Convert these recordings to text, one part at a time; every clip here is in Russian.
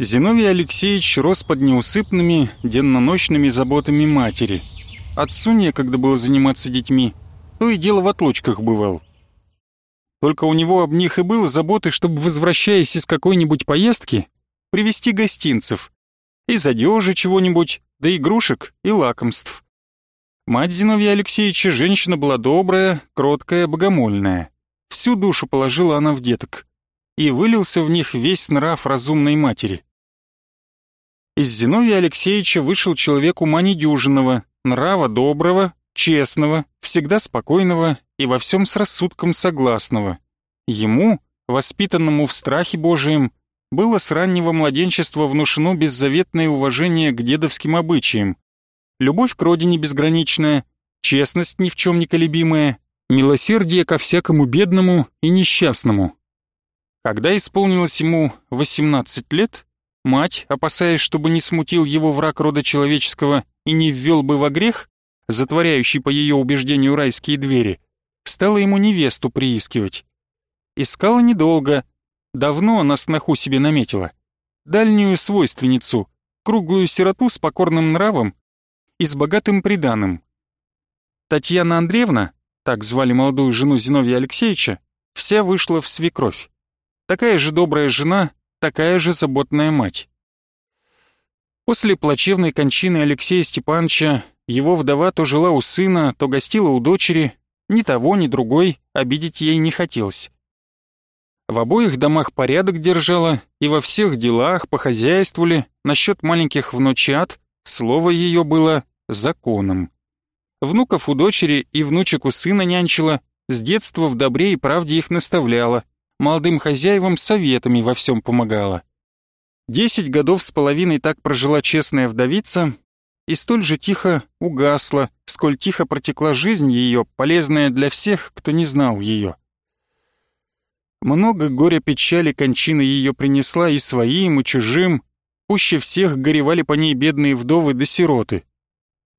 Зиновий Алексеевич рос под неусыпными, денно-ночными заботами матери. Отцу некогда было заниматься детьми, то и дело в отлучках бывал. Только у него об них и было заботы, чтобы, возвращаясь из какой-нибудь поездки, привезти гостинцев, из одежи чего-нибудь, да игрушек и лакомств. Мать Зиновья Алексеевича женщина была добрая, кроткая, богомольная. Всю душу положила она в деток, и вылился в них весь нрав разумной матери. Из Зиновия Алексеевича вышел человек ума недюжинного, нрава доброго, честного, всегда спокойного и во всем с рассудком согласного. Ему, воспитанному в страхе Божием, было с раннего младенчества внушено беззаветное уважение к дедовским обычаям, любовь к родине безграничная, честность ни в чем не колебимая, милосердие ко всякому бедному и несчастному. Когда исполнилось ему 18 лет, мать, опасаясь, чтобы не смутил его враг рода человеческого и не ввел бы во грех, затворяющий по ее убеждению райские двери, стала ему невесту приискивать. Искала недолго, давно она сноху себе наметила. Дальнюю свойственницу, круглую сироту с покорным нравом и с богатым приданым. Татьяна Андреевна, так звали молодую жену Зиновия Алексеевича, вся вышла в свекровь. Такая же добрая жена, такая же заботная мать. После плачевной кончины Алексея Степановича его вдова то жила у сына, то гостила у дочери, ни того, ни другой обидеть ей не хотелось. В обоих домах порядок держала и во всех делах по хозяйству насчет маленьких внучат Слово ее было законом. Внуков у дочери и внучек у сына нянчила, с детства в добре и правде их наставляла, молодым хозяевам советами во всем помогала. Десять годов с половиной так прожила честная вдовица и столь же тихо угасла, сколь тихо протекла жизнь ее, полезная для всех, кто не знал ее. Много горя печали кончина ее принесла и своим, и чужим, Пуще всех горевали по ней бедные вдовы да сироты.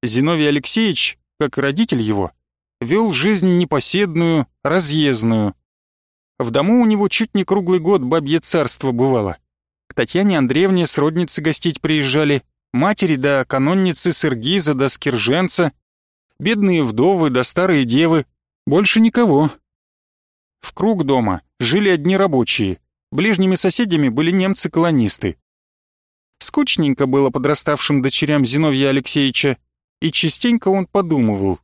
Зиновий Алексеевич, как родитель его, вел жизнь непоседную, разъездную. В дому у него чуть не круглый год бабье царство бывало. К Татьяне Андреевне сродницы гостить приезжали, матери да канонницы Сергиза да Скирженца, бедные вдовы да старые девы, больше никого. В круг дома жили одни рабочие, ближними соседями были немцы-колонисты. Скучненько было подраставшим дочерям Зиновья Алексеевича, и частенько он подумывал,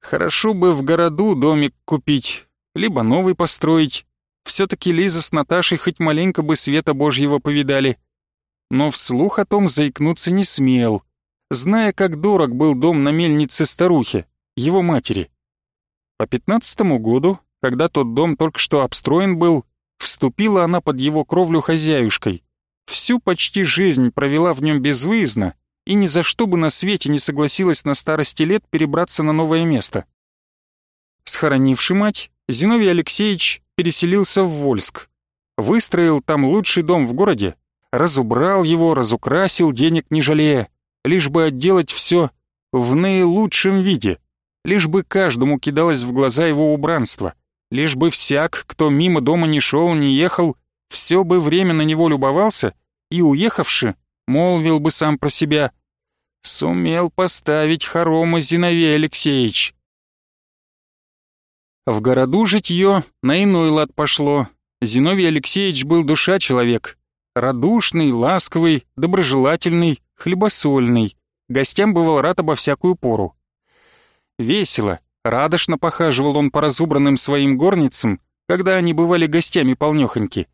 хорошо бы в городу домик купить, либо новый построить. Все-таки Лиза с Наташей хоть маленько бы света Божьего повидали. Но вслух о том заикнуться не смел, зная, как дорог был дом на мельнице старухи, его матери. По пятнадцатому году, когда тот дом только что обстроен был, вступила она под его кровлю хозяюшкой, Всю почти жизнь провела в нем безвыездно и ни за что бы на свете не согласилась на старости лет перебраться на новое место. Схоронивший мать, Зиновий Алексеевич переселился в Вольск. Выстроил там лучший дом в городе, разубрал его, разукрасил, денег не жалея, лишь бы отделать все в наилучшем виде, лишь бы каждому кидалось в глаза его убранство, лишь бы всяк, кто мимо дома не шел, не ехал, все бы время на него любовался и, уехавши, молвил бы сам про себя «Сумел поставить хорома Зиновей Алексеевич». В городу житье на иной лад пошло. Зиновий Алексеевич был душа человек. Радушный, ласковый, доброжелательный, хлебосольный. Гостям бывал рад обо всякую пору. Весело, радошно похаживал он по разубранным своим горницам, когда они бывали гостями полнёхоньки.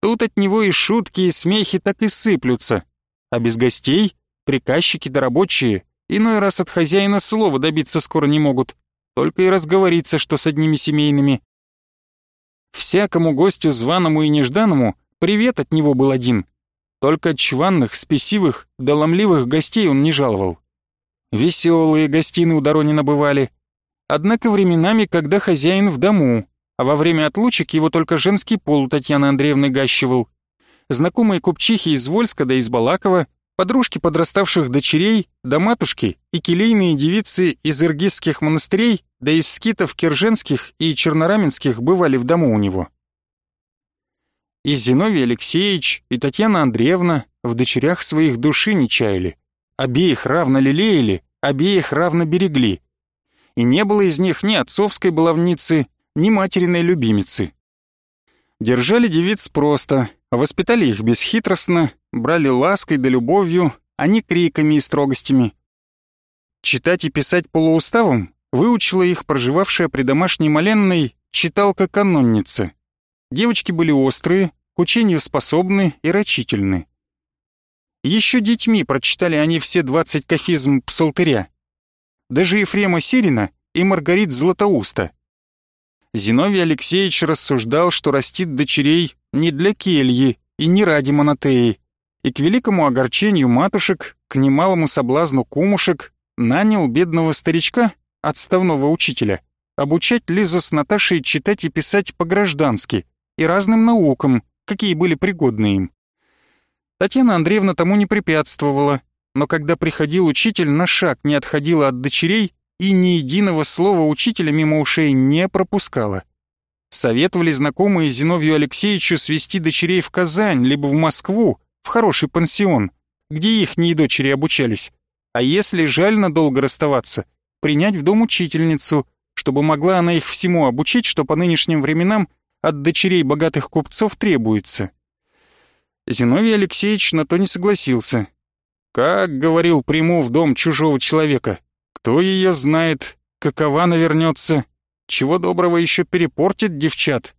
Тут от него и шутки, и смехи так и сыплются. А без гостей приказчики да рабочие иной раз от хозяина слова добиться скоро не могут, только и разговориться, что с одними семейными. Всякому гостю званому и нежданному привет от него был один. Только чванных, спесивых, да ломливых гостей он не жаловал. Веселые гостины у Доронина бывали. Однако временами, когда хозяин в дому, а во время отлучек его только женский пол у Татьяны Андреевны гащивал. Знакомые купчихи из Вольска да из Балакова, подружки подраставших дочерей, да матушки и келейные девицы из иргизских монастырей, да из скитов кирженских и чернораменских бывали в дому у него. И Зиновий Алексеевич, и Татьяна Андреевна в дочерях своих души не чаяли. Обеих равно лелеяли, обеих равно берегли. И не было из них ни отцовской баловницы, ни материной любимицы. Держали девиц просто, воспитали их бесхитростно, брали лаской да любовью, а не криками и строгостями. Читать и писать полууставом выучила их проживавшая при домашней моленной читалка-канонница. Девочки были острые, к учению способны и рачительны. Еще детьми прочитали они все двадцать кафизм псалтыря. Даже Ефрема Сирина и Маргарит Златоуста. Зиновий Алексеевич рассуждал, что растит дочерей не для кельи и не ради монотеи, и к великому огорчению матушек, к немалому соблазну кумушек, нанял бедного старичка, отставного учителя, обучать Лизу с Наташей читать и писать по-граждански и разным наукам, какие были пригодны им. Татьяна Андреевна тому не препятствовала, но когда приходил учитель, на шаг не отходила от дочерей и ни единого слова учителя мимо ушей не пропускала. Советовали знакомые Зиновью Алексеевичу свести дочерей в Казань, либо в Москву, в хороший пансион, где их не дочери обучались. А если жаль надолго расставаться, принять в дом учительницу, чтобы могла она их всему обучить, что по нынешним временам от дочерей богатых купцов требуется. Зиновий Алексеевич на то не согласился. Как, говорил, приму в дом чужого человека. Кто ее знает, какова навернется, чего доброго еще перепортит девчат.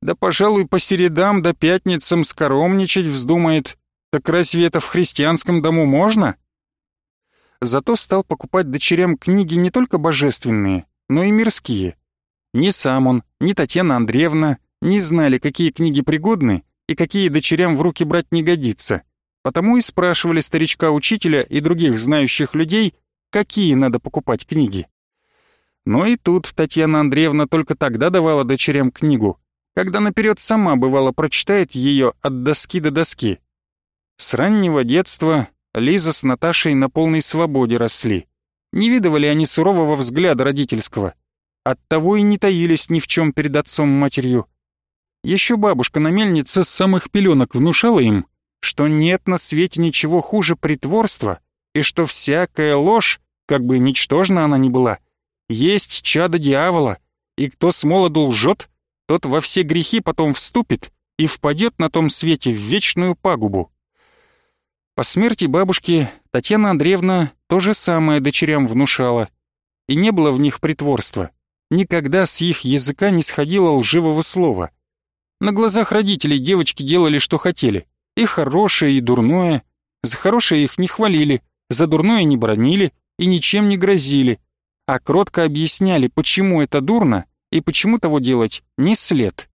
Да, пожалуй, по середам да пятницам скоромничать вздумает. Так разве это в христианском дому можно? Зато стал покупать дочерям книги не только божественные, но и мирские. Ни сам он, ни Татьяна Андреевна не знали, какие книги пригодны и какие дочерям в руки брать не годится. Потому и спрашивали старичка-учителя и других знающих людей, какие надо покупать книги. Но и тут Татьяна Андреевна только тогда давала дочерям книгу, когда наперед сама, бывало, прочитает ее от доски до доски. С раннего детства Лиза с Наташей на полной свободе росли. Не видывали они сурового взгляда родительского. Оттого и не таились ни в чем перед отцом и матерью. Еще бабушка на мельнице с самых пеленок внушала им, что нет на свете ничего хуже притворства, и что всякая ложь, как бы ничтожна она ни была, есть чадо дьявола, и кто с молоду лжет, тот во все грехи потом вступит и впадет на том свете в вечную пагубу. По смерти бабушки Татьяна Андреевна то же самое дочерям внушала, и не было в них притворства. Никогда с их языка не сходило лживого слова. На глазах родителей девочки делали, что хотели. И хорошее, и дурное. За хорошее их не хвалили, за дурное не бронили и ничем не грозили, а кротко объясняли, почему это дурно и почему того делать не след.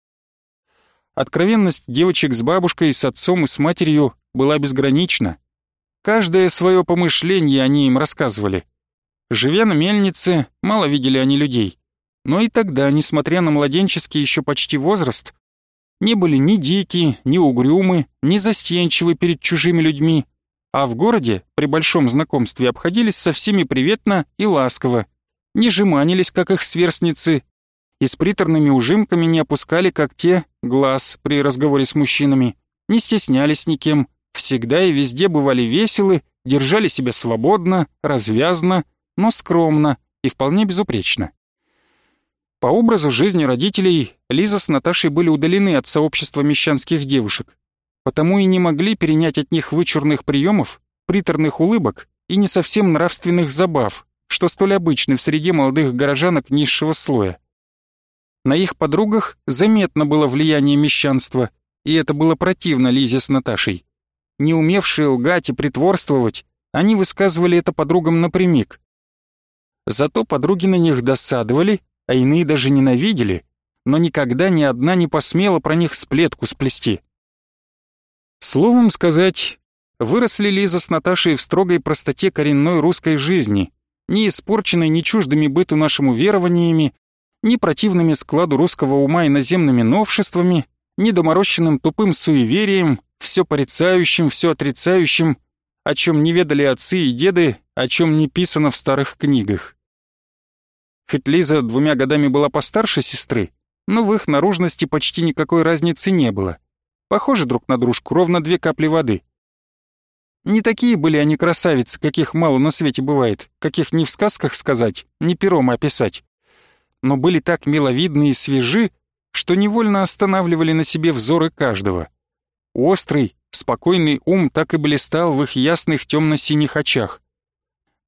Откровенность девочек с бабушкой, с отцом и с матерью была безгранична. Каждое свое помышление они им рассказывали. Живя на мельнице, мало видели они людей. Но и тогда, несмотря на младенческий еще почти возраст, не были ни дикие, ни угрюмы, ни застенчивы перед чужими людьми, а в городе при большом знакомстве обходились со всеми приветно и ласково, не жеманились, как их сверстницы, и с приторными ужимками не опускали, как те, глаз при разговоре с мужчинами, не стеснялись никем, всегда и везде бывали веселы, держали себя свободно, развязно, но скромно и вполне безупречно. По образу жизни родителей Лиза с Наташей были удалены от сообщества мещанских девушек, потому и не могли перенять от них вычурных приемов, приторных улыбок и не совсем нравственных забав, что столь обычны в среде молодых горожанок низшего слоя. На их подругах заметно было влияние мещанства, и это было противно Лизе с Наташей. Не умевшие лгать и притворствовать, они высказывали это подругам напрямик. Зато подруги на них досадовали а иные даже ненавидели, но никогда ни одна не посмела про них сплетку сплести. Словом сказать, выросли Лиза с Наташей в строгой простоте коренной русской жизни, не испорченной ни чуждыми быту нашему верованиями, ни противными складу русского ума иноземными новшествами, ни доморощенным тупым суеверием, все порицающим, все отрицающим, о чем не ведали отцы и деды, о чем не писано в старых книгах. Хоть Лиза двумя годами была постарше сестры, но в их наружности почти никакой разницы не было. Похожи друг на дружку, ровно две капли воды. Не такие были они красавицы, каких мало на свете бывает, каких ни в сказках сказать, ни пером описать. Но были так миловидны и свежи, что невольно останавливали на себе взоры каждого. Острый, спокойный ум так и блистал в их ясных темно-синих очах.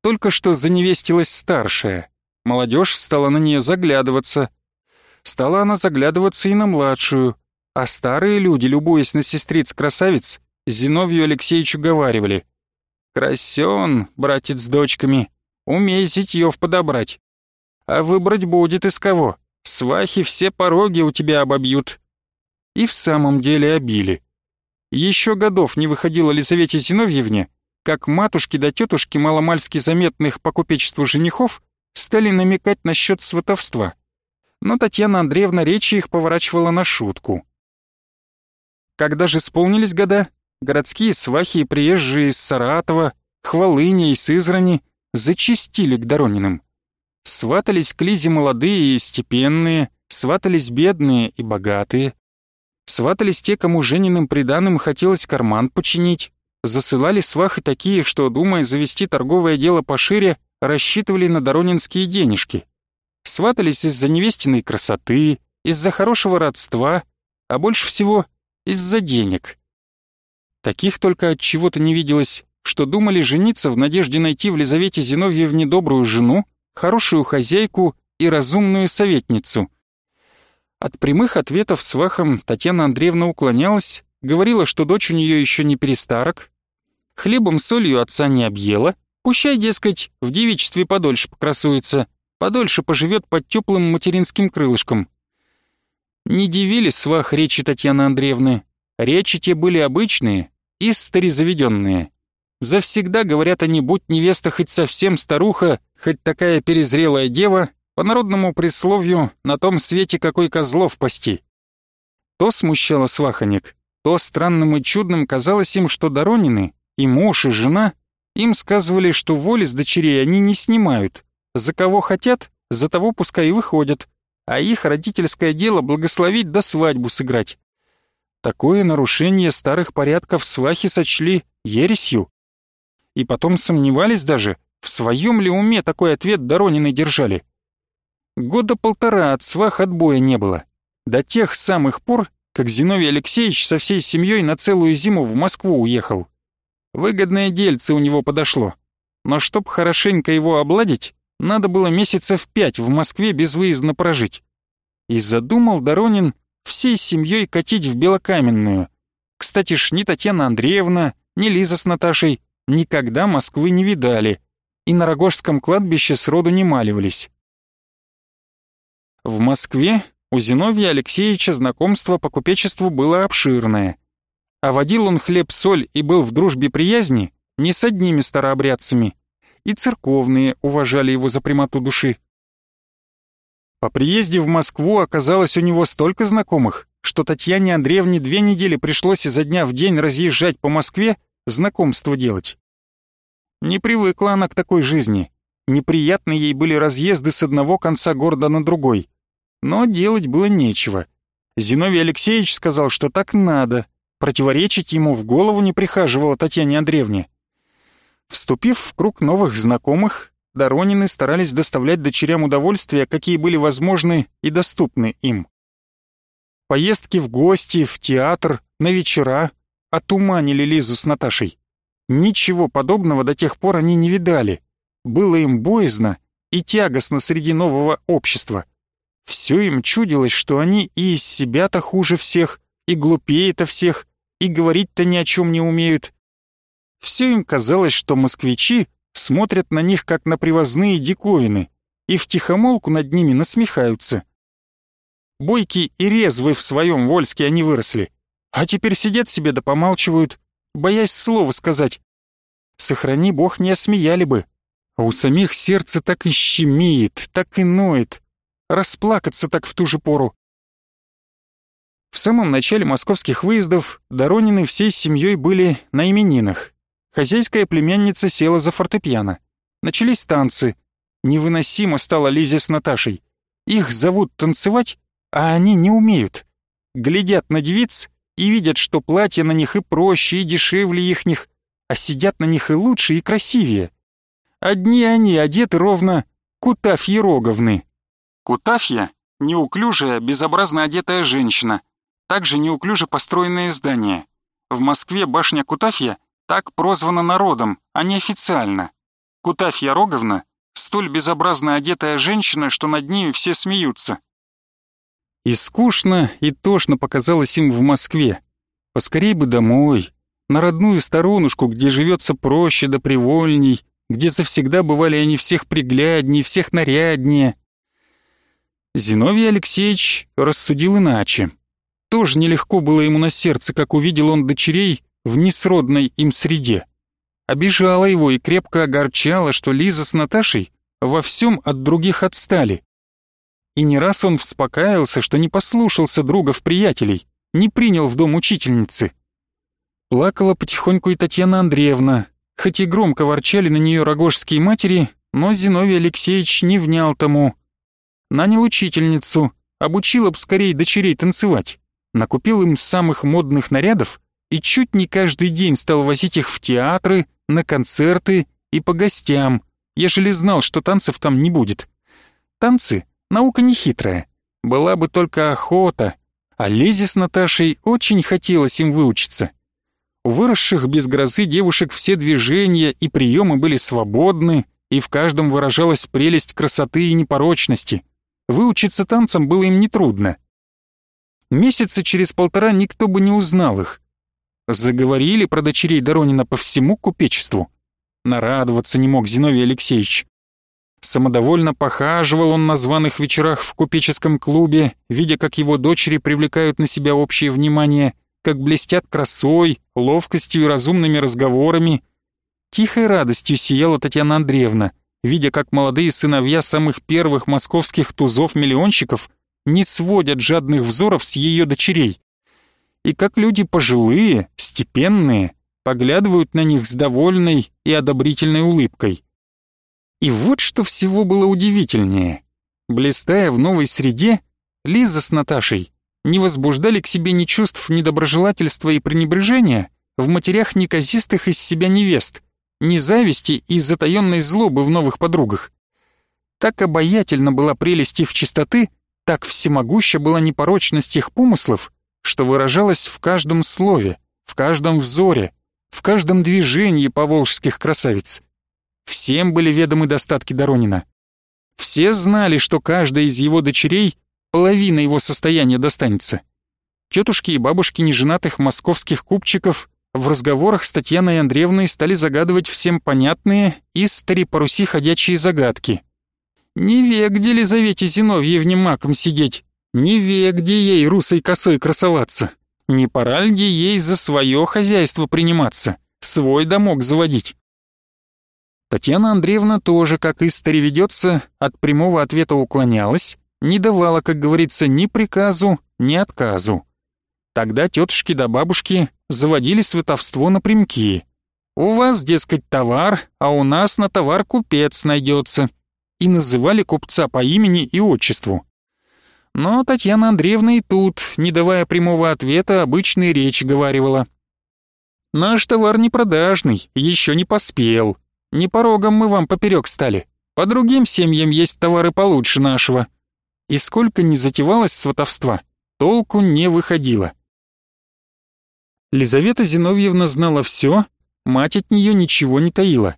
Только что заневестилась старшая. Молодежь стала на нее заглядываться. Стала она заглядываться и на младшую, а старые люди, любуясь на сестриц-красавиц, Зиновью Алексеевичу говаривали. «Красен, братец с дочками, умей зятьев подобрать. А выбрать будет из кого, свахи все пороги у тебя обобьют». И в самом деле обили. Еще годов не выходила Лизавете Зиновьевне, как матушки да тетушки маломальски заметных по купечеству женихов стали намекать насчет сватовства. Но Татьяна Андреевна речи их поворачивала на шутку. Когда же исполнились года, городские свахи и приезжие из Саратова, Хвалыни и Сызрани зачистили к Дорониным. Сватались к Лизе молодые и степенные, сватались бедные и богатые. Сватались те, кому Жениным приданым хотелось карман починить. Засылали свахи такие, что, думая завести торговое дело пошире, рассчитывали на доронинские денежки. Сватались из-за невестиной красоты, из-за хорошего родства, а больше всего из-за денег. Таких только от чего-то не виделось, что думали жениться в надежде найти в Лизавете Зиновьевне добрую жену, хорошую хозяйку и разумную советницу — от прямых ответов свахам Татьяна Андреевна уклонялась, говорила, что дочь у нее еще не перестарок, хлебом солью отца не объела, пущай, дескать, в девичестве подольше покрасуется, подольше поживет под теплым материнским крылышком. Не дивили свах речи Татьяны Андреевны, речи те были обычные и старезаведенные. Завсегда, говорят они, будь невеста хоть совсем старуха, хоть такая перезрелая дева, по народному присловию, на том свете какой козлов пасти. То смущало сваханек, то странным и чудным казалось им, что Доронины, и муж, и жена, им сказывали, что воли с дочерей они не снимают. За кого хотят, за того пускай и выходят, а их родительское дело благословить да свадьбу сыграть. Такое нарушение старых порядков свахи сочли ересью. И потом сомневались даже, в своем ли уме такой ответ Доронины держали. Года полтора от свах отбоя не было. До тех самых пор, как Зиновий Алексеевич со всей семьей на целую зиму в Москву уехал. Выгодное дельце у него подошло. Но чтоб хорошенько его обладить, надо было месяцев пять в Москве безвыездно прожить. И задумал Доронин всей семьей катить в Белокаменную. Кстати ж, ни Татьяна Андреевна, ни Лиза с Наташей никогда Москвы не видали и на Рогожском кладбище сроду не маливались. В Москве у Зиновия Алексеевича знакомство по купечеству было обширное. А водил он хлеб-соль и был в дружбе приязни не с одними старообрядцами, и церковные уважали его за прямоту души. По приезде в Москву оказалось у него столько знакомых, что Татьяне Андреевне две недели пришлось изо дня в день разъезжать по Москве, знакомство делать. Не привыкла она к такой жизни. Неприятны ей были разъезды с одного конца города на другой. Но делать было нечего. Зиновий Алексеевич сказал, что так надо. Противоречить ему в голову не прихаживала Татьяне Андреевне. Вступив в круг новых знакомых, Доронины старались доставлять дочерям удовольствия, какие были возможны и доступны им. Поездки в гости, в театр, на вечера отуманили Лизу с Наташей. Ничего подобного до тех пор они не видали. Было им боязно и тягостно среди нового общества. Все им чудилось, что они и из себя-то хуже всех, и глупее-то всех, и говорить-то ни о чем не умеют. Все им казалось, что москвичи смотрят на них как на привозные диковины и втихомолку над ними насмехаются. Бойкий и резвый в своем Вольске они выросли, а теперь сидят себе да помалчивают, боясь слова сказать. Сохрани бог, не осмеяли бы, а у самих сердце так и щемит, так и ноет, расплакаться так в ту же пору. В самом начале московских выездов Доронины всей семьей были на именинах. Хозяйская племянница села за фортепиано. Начались танцы. Невыносимо стало Лизе с Наташей. Их зовут танцевать, а они не умеют. Глядят на девиц и видят, что платья на них и проще, и дешевле ихних, а сидят на них и лучше, и красивее. Одни они одеты ровно Кутафьи Роговны. Кутафья — неуклюжая, безобразно одетая женщина, также неуклюже построенное здание. В Москве башня Кутафья так прозвана народом, а не официально. Кутафья Роговна — столь безобразно одетая женщина, что над нею все смеются. И скучно, и тошно показалось им в Москве. Поскорей бы домой, на родную сторонушку, где живется проще да привольней, где завсегда бывали они всех пригляднее, всех наряднее. Зиновий Алексеевич рассудил иначе. Тоже нелегко было ему на сердце, как увидел он дочерей в несродной им среде. Обижала его и крепко огорчала, что Лиза с Наташей во всем от других отстали. И не раз он вспокаивался, что не послушался другов-приятелей, не принял в дом учительницы. Плакала потихоньку и Татьяна Андреевна, хоть и громко ворчали на нее рогожские матери, но Зиновий Алексеевич не внял тому. Нанял учительницу, обучила б скорее дочерей танцевать накупил им самых модных нарядов и чуть не каждый день стал возить их в театры, на концерты и по гостям, ежели знал, что танцев там не будет. Танцы — наука нехитрая, была бы только охота, а Лизе с Наташей очень хотелось им выучиться. У выросших без грозы девушек все движения и приемы были свободны, и в каждом выражалась прелесть красоты и непорочности. Выучиться танцам было им нетрудно. Месяца через полтора никто бы не узнал их. Заговорили про дочерей Доронина по всему купечеству. Нарадоваться не мог Зиновий Алексеевич. Самодовольно похаживал он на званых вечерах в купеческом клубе, видя, как его дочери привлекают на себя общее внимание, как блестят красой, ловкостью и разумными разговорами. Тихой радостью сияла Татьяна Андреевна, видя, как молодые сыновья самых первых московских тузов-миллионщиков – не сводят жадных взоров с ее дочерей. И как люди пожилые, степенные, поглядывают на них с довольной и одобрительной улыбкой. И вот что всего было удивительнее. Блистая в новой среде, Лиза с Наташей не возбуждали к себе ни чувств недоброжелательства и пренебрежения в матерях неказистых из себя невест, ни зависти и затаенной злобы в новых подругах. Так обаятельна была прелесть их чистоты, так всемогуща была непорочность их помыслов, что выражалась в каждом слове, в каждом взоре, в каждом движении поволжских красавиц. Всем были ведомы достатки Доронина. Все знали, что каждая из его дочерей половина его состояния достанется. Тетушки и бабушки неженатых московских купчиков в разговорах с Татьяной Андреевной стали загадывать всем понятные и стари по Руси ходячие загадки. Не век-где Лизавете Зиновьевне маком сидеть, не век-где ей русой косой красоваться, не пора ли ей за свое хозяйство приниматься, свой домок заводить. Татьяна Андреевна тоже, как и ведется, от прямого ответа уклонялась, не давала, как говорится, ни приказу, ни отказу. Тогда тетушки да бабушки заводили сватовство напрямки. «У вас, дескать, товар, а у нас на товар купец найдется», и называли купца по имени и отчеству. Но Татьяна Андреевна и тут, не давая прямого ответа, обычные речи говаривала. «Наш товар не продажный, еще не поспел. Не порогом мы вам поперек стали. По другим семьям есть товары получше нашего». И сколько ни затевалось сватовства, толку не выходило. Лизавета Зиновьевна знала все, мать от нее ничего не таила.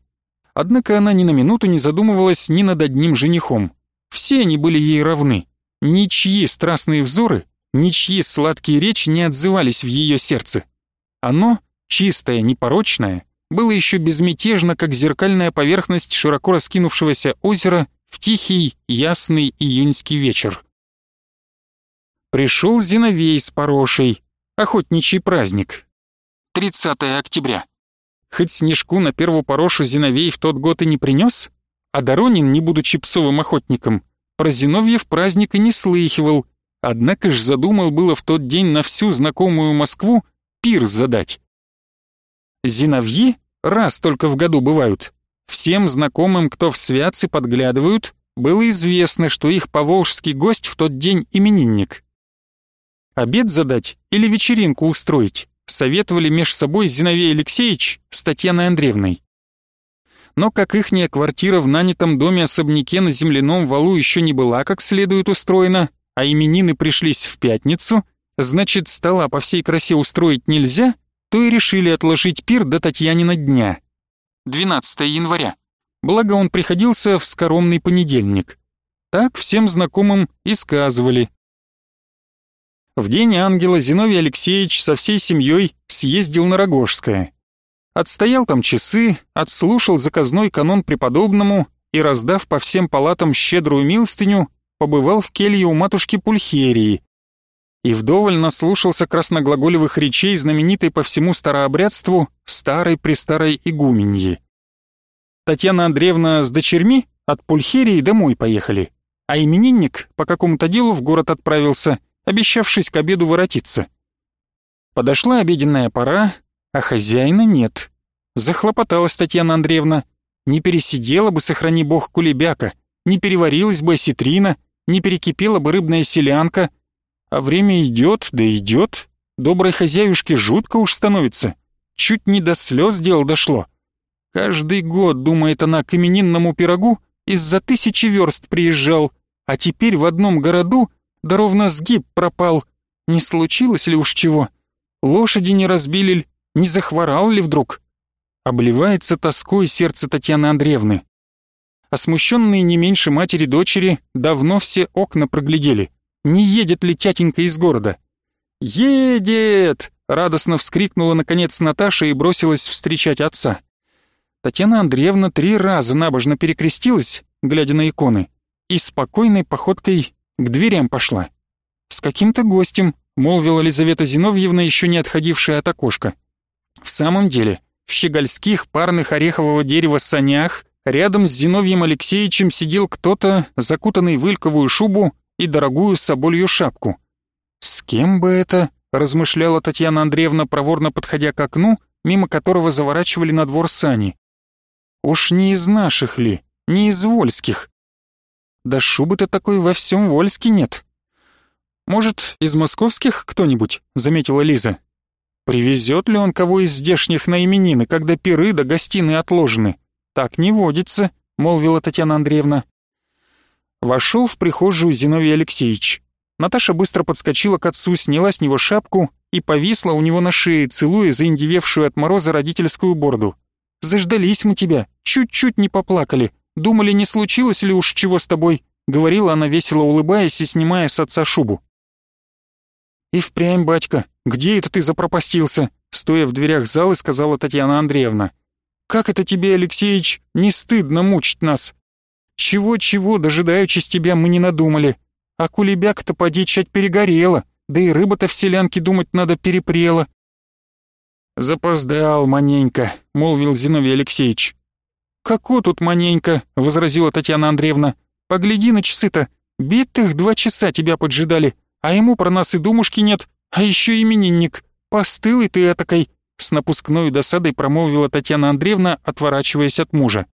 Однако она ни на минуту не задумывалась ни над одним женихом. Все они были ей равны. Ничьи страстные взоры, ничьи сладкие речи не отзывались в ее сердце. Оно, чистое, непорочное, было еще безмятежно, как зеркальная поверхность широко раскинувшегося озера в тихий, ясный июньский вечер. Пришел Зиновей с Порошей, охотничий праздник. 30 октября. Хоть снежку на первую порошу Зиновей в тот год и не принес, а Доронин, не будучи псовым охотником, про Зиновьев праздник и не слыхивал, однако ж задумал было в тот день на всю знакомую Москву пир задать. Зиновьи раз только в году бывают. Всем знакомым, кто в святцы подглядывают, было известно, что их поволжский гость в тот день именинник. Обед задать или вечеринку устроить, советовали меж собой Зиновей Алексеевич с Татьяной Андреевной. Но как ихняя квартира в нанятом доме-особняке на земляном валу еще не была как следует устроена, а именины пришлись в пятницу, значит, стола по всей красе устроить нельзя, то и решили отложить пир до Татьянина дня. 12 января. Благо он приходился в скоромный понедельник. Так всем знакомым и сказывали. В день ангела Зиновий Алексеевич со всей семьей съездил на Рогожское. Отстоял там часы, отслушал заказной канон преподобному и, раздав по всем палатам щедрую милостыню, побывал в келье у матушки Пульхерии. И вдоволь наслушался красноглаголевых речей знаменитой по всему старообрядству старой-престарой игуменьи. Татьяна Андреевна с дочерьми от Пульхерии домой поехали, а именинник по какому-то делу в город отправился, обещавшись к обеду воротиться. Подошла обеденная пора, а хозяина нет. Захлопоталась Татьяна Андреевна. Не пересидела бы, сохрани бог, кулебяка, не переварилась бы осетрина, не перекипела бы рыбная селянка. А время идет, да идет. Доброй хозяюшке жутко уж становится. Чуть не до слез дел дошло. Каждый год, думает она, к именинному пирогу из-за тысячи верст приезжал, а теперь в одном городу да ровно сгиб пропал. Не случилось ли уж чего? Лошади не разбили ли, не захворал ли вдруг? Обливается тоской сердце Татьяны Андреевны. А смущенные не меньше матери-дочери давно все окна проглядели. Не едет ли тятенька из города? «Едет!» — радостно вскрикнула наконец Наташа и бросилась встречать отца. Татьяна Андреевна три раза набожно перекрестилась, глядя на иконы, и спокойной походкой к дверям пошла. «С каким-то гостем», — молвила Лизавета Зиновьевна, еще не отходившая от окошка. В самом деле, в щегольских парных орехового дерева санях рядом с Зиновьем Алексеевичем сидел кто-то, закутанный в ильковую шубу и дорогую соболью шапку. «С кем бы это?» — размышляла Татьяна Андреевна, проворно подходя к окну, мимо которого заворачивали на двор сани. «Уж не из наших ли, не из вольских?» Да шубы-то такой во всем Вольске нет. Может, из московских кто-нибудь, заметила Лиза. Привезет ли он кого из здешних на именины, когда пиры да гостиные отложены? Так не водится, молвила Татьяна Андреевна. Вошел в прихожую Зиновий Алексеевич. Наташа быстро подскочила к отцу, сняла с него шапку и повисла у него на шее, целуя заиндевевшую от мороза родительскую бороду. «Заждались мы тебя, чуть-чуть не поплакали. Думали, не случилось ли уж чего с тобой?» — говорила она, весело улыбаясь и снимая с отца шубу. «И впрямь, батька, где это ты запропастился?» Стоя в дверях зала, сказала Татьяна Андреевна. «Как это тебе, Алексеич, не стыдно мучить нас? Чего-чего, дожидаючись тебя, мы не надумали. А кулебяк-то поди чать перегорела, да и рыба-то в селянке думать надо перепрела». «Запоздал маненько», — молвил Зиновий Алексеевич. «Како тут маненько?» — возразила Татьяна Андреевна. «Погляди на часы-то. Битых два часа тебя поджидали, а ему про нас и думушки нет, а еще именинник. Постылый ты этакой!» С напускной досадой промолвила Татьяна Андреевна, отворачиваясь от мужа.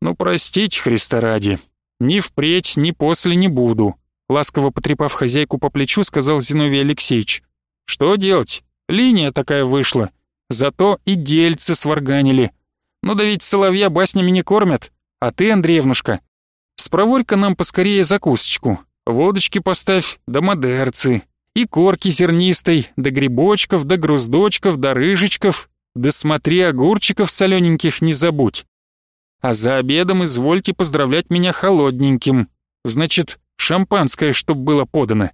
«Ну, простите, Христа ради. Ни впредь, ни после не буду», ласково потрепав хозяйку по плечу, сказал Зиновий Алексеевич. «Что делать? Линия такая вышла. Зато и дельцы сварганили. Ну да ведь соловья баснями не кормят. А ты, Андреевнушка, спроворь-ка нам поскорее закусочку. Водочки поставь, да модерцы. И корки зернистой, да грибочков, да груздочков, да рыжечков. Да смотри, огурчиков солененьких не забудь. А за обедом извольте поздравлять меня холодненьким. Значит, шампанское, чтоб было подано.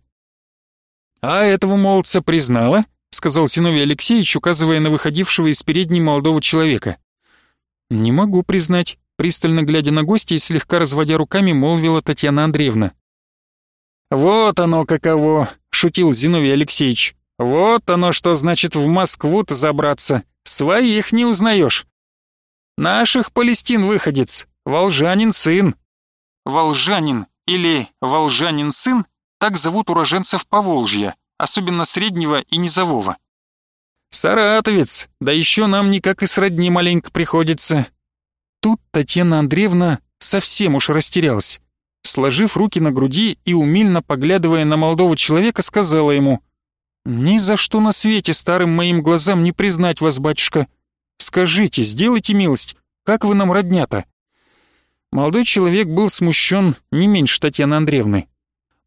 А этого молодца признала, сказал Зиновий Алексеевич, указывая на выходившего из передней молодого человека. «Не могу признать», — пристально глядя на гостя и слегка разводя руками, молвила Татьяна Андреевна. «Вот оно каково», — шутил Зиновий Алексеевич. «Вот оно что значит в Москву-то забраться. Своих не узнаешь. Наших Палестин выходец, волжанин сын». Волжанин или волжанин сын — так зовут уроженцев Поволжья, особенно среднего и низового. «Саратовец, да еще нам никак и сродни маленько приходится». Тут Татьяна Андреевна совсем уж растерялась. Сложив руки на груди и умильно поглядывая на молодого человека, сказала ему «Ни за что на свете старым моим глазам не признать вас, батюшка. Скажите, сделайте милость, как вы нам родня-то?» Молодой человек был смущен не меньше Татьяны Андреевны.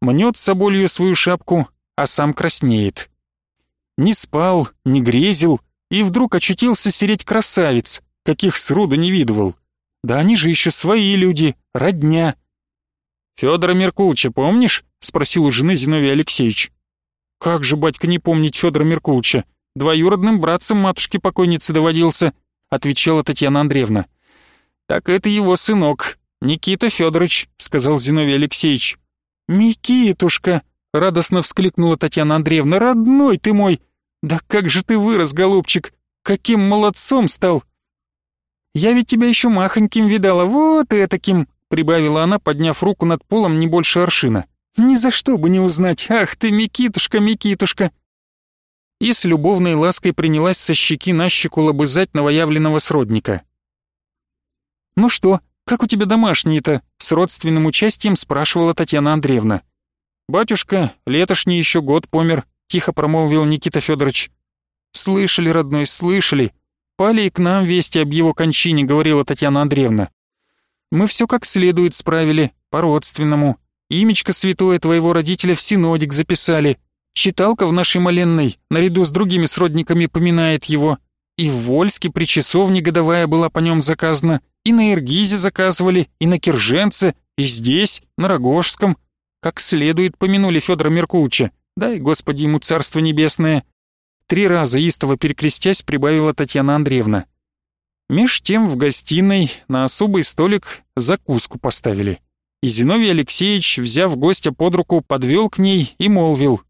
Мнет соболью свою шапку, а сам краснеет. Не спал, не грезил, и вдруг очутился сереть красавец, каких сроду не видывал. Да они же еще свои люди, родня. Федора Меркулыча помнишь?» — спросил у жены Зиновий Алексеевич. «Как же, батька, не помнить Федора Меркулыча? Двоюродным братцем матушки покойницы доводился», — отвечала Татьяна Андреевна. «Так это его сынок, Никита Федорович», — сказал Зиновий Алексеевич. «Микитушка!» — радостно вскликнула Татьяна Андреевна. «Родной ты мой! Да как же ты вырос, голубчик! Каким молодцом стал!» «Я ведь тебя еще махоньким видала, вот и таким!» — прибавила она, подняв руку над полом не больше аршина. «Ни за что бы не узнать! Ах ты, Микитушка, Микитушка!» И с любовной лаской принялась со щеки на щеку лобызать новоявленного сродника. «Ну что, как у тебя домашние-то?» — с родственным участием спрашивала Татьяна Андреевна. «Батюшка, летошний еще год помер», — тихо промолвил Никита Федорович. «Слышали, родной, слышали. Пали и к нам вести об его кончине», — говорила Татьяна Андреевна. Мы все как следует справили, по-родственному. Имечко святое твоего родителя в синодик записали. Читалка в нашей моленной, наряду с другими сродниками, поминает его. И в Вольске при часовне годовая была по нем заказана, и на Иргизе заказывали, и на Кирженце, и здесь, на Рогожском. Как следует помянули Федора Меркулыча. Дай, Господи, ему царство небесное. Три раза истово перекрестясь, прибавила Татьяна Андреевна. Меж тем в гостиной на особый столик закуску поставили. И Зиновий Алексеевич, взяв гостя под руку, подвел к ней и молвил.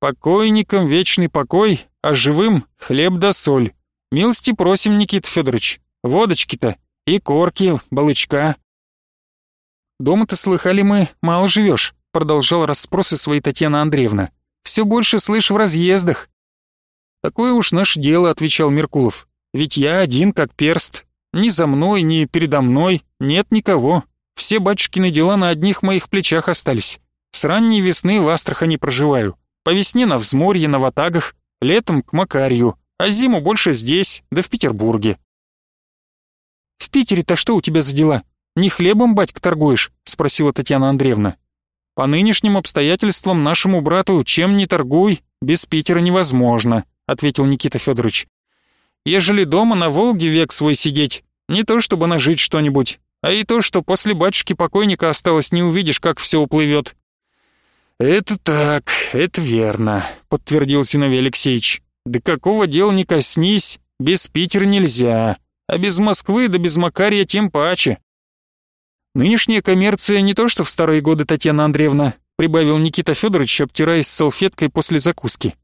«Покойникам вечный покой, а живым хлеб да соль. Милости просим, Никита Федорович, водочки-то и корки, балычка». «Дома-то слыхали мы, мало живешь», продолжал расспросы своей Татьяна Андреевна. «Все больше слышь в разъездах». «Такое уж наше дело», — отвечал Меркулов. Ведь я один как перст. Ни за мной, ни передо мной нет никого. Все батюшкины дела на одних моих плечах остались. С ранней весны в Астрахани проживаю. По весне на взморье, на ватагах, летом к Макарью, а зиму больше здесь, да в Петербурге. «В Питере-то что у тебя за дела? Не хлебом, батька, торгуешь?» — спросила Татьяна Андреевна. «По нынешним обстоятельствам нашему брату чем не торгуй, без Питера невозможно», — ответил Никита Федорович. Ежели дома на Волге век свой сидеть, не то чтобы нажить что-нибудь, а и то, что после батюшки покойника осталось, не увидишь, как все уплывет. «Это так, это верно», — подтвердил Зиновий Алексеевич. «Да какого дела не коснись, без Питера нельзя, а без Москвы да без Макария тем паче». «Нынешняя коммерция не то, что в старые годы, Татьяна Андреевна», прибавил Никита Федорович, обтираясь салфеткой после закуски.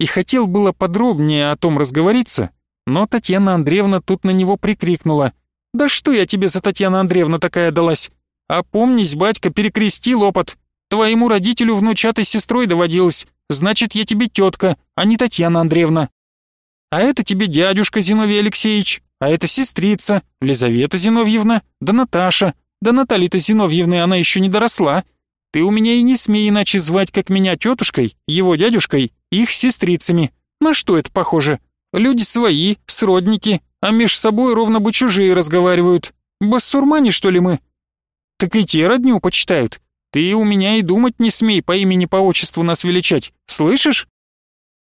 И хотел было подробнее о том разговориться, но Татьяна Андреевна тут на него прикрикнула. «Да что я тебе за Татьяна Андреевна такая далась? Опомнись, батька, перекрестил опыт. Твоему родителю внучатой сестрой доводилось. Значит, я тебе тетка, а не Татьяна Андреевна. А это тебе дядюшка Зиновий Алексеевич, а это сестрица, Лизавета Зиновьевна, да Наташа. Да Натальи-то Зиновьевны она еще не доросла. Ты у меня и не смей иначе звать, как меня тетушкой, его дядюшкой, их сестрицами. На что это похоже? Люди свои, сродники, а меж собой ровно бы чужие разговаривают. Басурмане, что ли мы? Так и те родню почитают. Ты у меня и думать не смей по имени по отчеству нас величать, слышишь?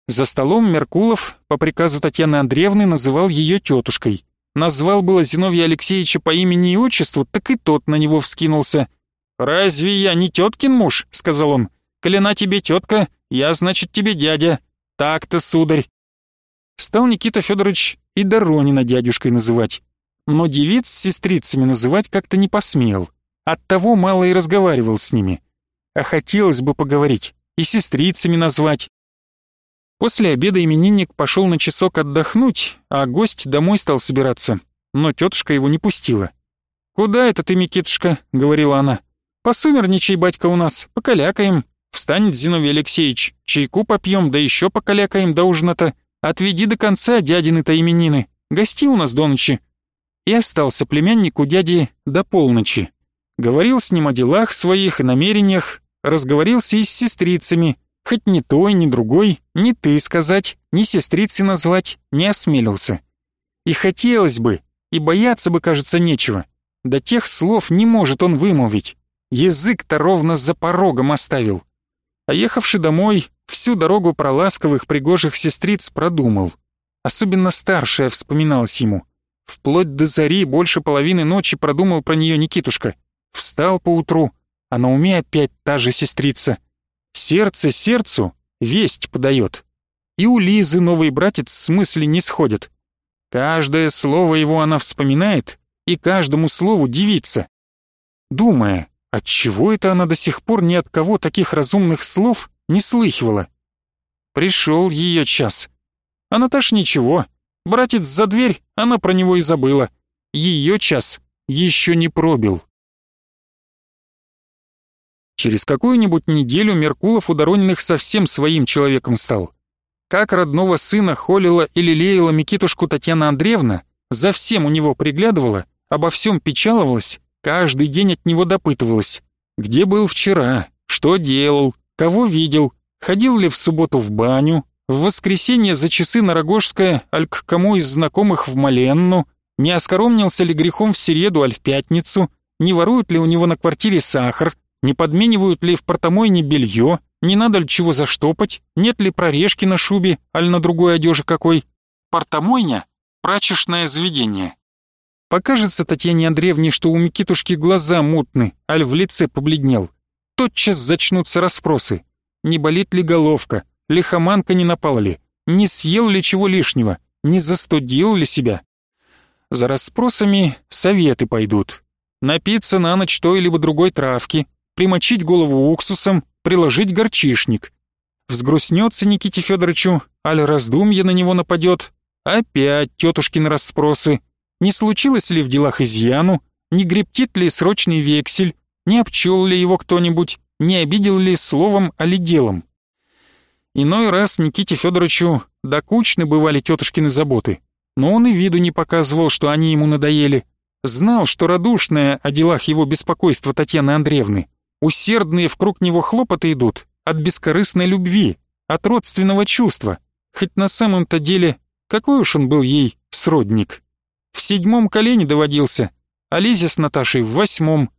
За столом Меркулов по приказу Татьяны Андреевны называл ее тетушкой. Назвал было Зиновья Алексеевича по имени и отчеству, так и тот на него вскинулся. «Разве я не теткин муж?» — сказал он. «Колена тебе тетка, я, значит, тебе дядя. Так-то, сударь. Стал Никита Федорович и Доронина дядюшкой называть. Но девиц с сестрицами называть как-то не посмел. Оттого мало и разговаривал с ними. А хотелось бы поговорить, и сестрицами назвать. После обеда именинник пошел на часок отдохнуть, а гость домой стал собираться, но тетушка его не пустила. «Куда это ты, Микитушка?» — говорила она. «Посумерничай, батька, у нас, покалякаем. Встанет Зиновий Алексеевич, чайку попьем, да еще покалякаем до ужина-то. Отведи до конца дядины-то именины, гости у нас до ночи». И остался племянник у дяди до полночи. Говорил с ним о делах своих и намерениях, разговорился и с сестрицами, хоть ни той, ни другой, ни ты сказать, ни сестрицы назвать не осмелился. И хотелось бы, и бояться бы, кажется, нечего. До тех слов не может он вымолвить. Язык-то ровно за порогом оставил. А ехавший домой, всю дорогу про ласковых пригожих сестриц продумал. Особенно старшая вспоминалась ему. Вплоть до зари больше половины ночи продумал про нее Никитушка. Встал поутру, а на уме опять та же сестрица. Сердце сердцу весть подает. И у Лизы новый братец с мысли не сходит. Каждое слово его она вспоминает и каждому слову дивится. Думая, отчего это она до сих пор ни от кого таких разумных слов не слыхивала. Пришел ее час. Она-то ж ничего. Братец за дверь, она про него и забыла. Ее час еще не пробил. Через какую-нибудь неделю Меркулов у Дорониных совсем своим человеком стал. Как родного сына холила и лелеяла Микитушку Татьяна Андреевна, за всем у него приглядывала, обо всем печаловалась, каждый день от него допытывалась. Где был вчера, что делал, кого видел, ходил ли в субботу в баню, в воскресенье за часы на Рогожское, аль к кому из знакомых в Маленну, не оскоромнился ли грехом в середу, аль в пятницу, не воруют ли у него на квартире сахар, не подменивают ли в портомойне белье, не надо ли чего заштопать, нет ли прорежки на шубе, аль на другой одежде какой. Портомойня — прачечное заведение. Покажется Татьяне Андреевне, что у Микитушки глаза мутны, аль в лице побледнел. Тотчас зачнутся расспросы. Не болит ли головка, лихоманка не напала ли, не съел ли чего лишнего, не застудил ли себя. За расспросами советы пойдут. Напиться на ночь той либо другой травки, примочить голову уксусом, приложить горчишник. Взгрустнется Никите Федоровичу, аль раздумье на него нападет. Опять тетушкины расспросы. Не случилось ли в делах изъяну, не грептит ли срочный вексель, не обчел ли его кто-нибудь, не обидел ли словом, али делом. Иной раз Никите Федоровичу докучны бывали тетушкины заботы, но он и виду не показывал, что они ему надоели. Знал, что радушное о делах его беспокойства Татьяны Андреевны Усердные в круг него хлопоты идут от бескорыстной любви, от родственного чувства, хоть на самом-то деле какой уж он был ей сродник. В седьмом колене доводился, а Лизе с Наташей в восьмом.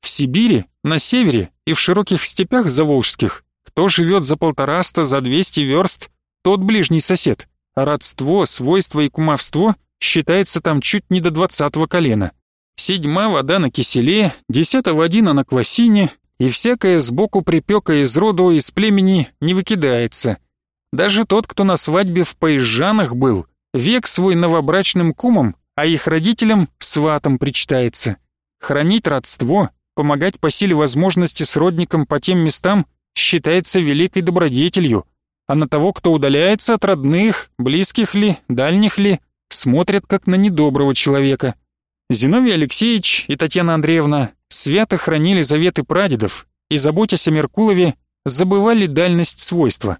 В Сибири, на севере и в широких степях заволжских, кто живет за полтораста, за двести верст, тот ближний сосед, а родство, свойство и кумовство считается там чуть не до двадцатого колена. Седьма вода на киселе, десятого водина на квасине, и всякое сбоку припека из роду, из племени не выкидается. Даже тот, кто на свадьбе в Поезжанах был, век свой новобрачным кумом, а их родителям сватом причитается. Хранить родство, помогать по силе возможности сродникам по тем местам считается великой добродетелью, а на того, кто удаляется от родных, близких ли, дальних ли, смотрят как на недоброго человека. Зиновий Алексеевич и Татьяна Андреевна свято хранили заветы прадедов и, заботясь о Меркулове, забывали дальность свойства.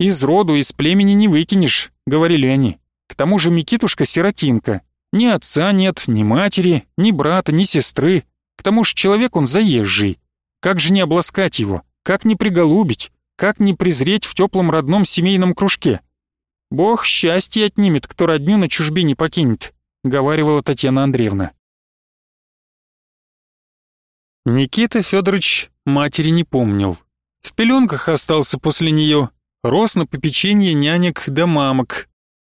«Из роду, из племени не выкинешь», — говорили они. К тому же Микитушка сиротинка. Ни отца нет, ни матери, ни брата, ни сестры. К тому же человек он заезжий. Как же не обласкать его? Как не приголубить? Как не презреть в теплом родном семейном кружке? Бог счастье отнимет, кто родню на чужбине покинет, говаривала Татьяна Андреевна. Никита Федорович матери не помнил. В пеленках остался после нее, рос на попечении нянек да мамок.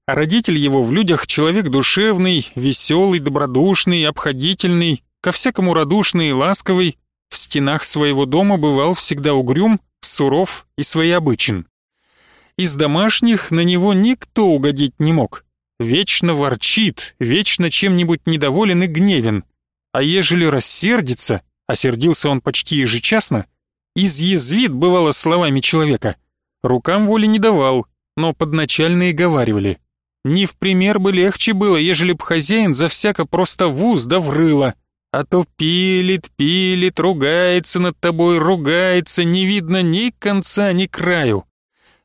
А родитель его в людях человек душевный, веселый, добродушный, обходительный, ко всякому радушный и ласковый, в стенах своего дома бывал всегда угрюм, суров и своеобычен. Из домашних на него никто угодить не мог. Вечно ворчит, вечно чем-нибудь недоволен и гневен. А ежели рассердится, Осердился он почти ежечасно, изъязвит, бывало, словами человека. Рукам воли не давал, но подначальные говаривали. Не в пример бы легче было, ежели б хозяин за всяко просто вуз да врыло. А то пилит, пилит, ругается над тобой, ругается, не видно ни конца, ни краю.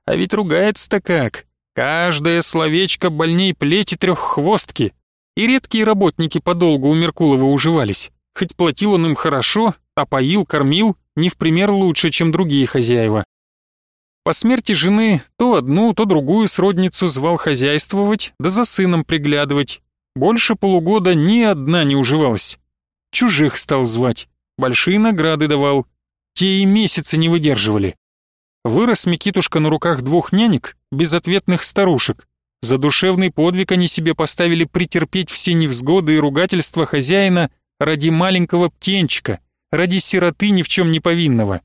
А ведь ругается-то как? Каждое словечко больней плети треххвостки. И редкие работники подолгу у Меркулова уживались хоть платил он им хорошо, а поил, кормил, не в пример лучше, чем другие хозяева. По смерти жены то одну, то другую сродницу звал хозяйствовать, да за сыном приглядывать. Больше полугода ни одна не уживалась. Чужих стал звать, большие награды давал. Те и месяцы не выдерживали. Вырос Микитушка на руках двух нянек, безответных старушек. За душевный подвиг они себе поставили претерпеть все невзгоды и ругательства хозяина ради маленького птенчика, ради сироты ни в чем не повинного.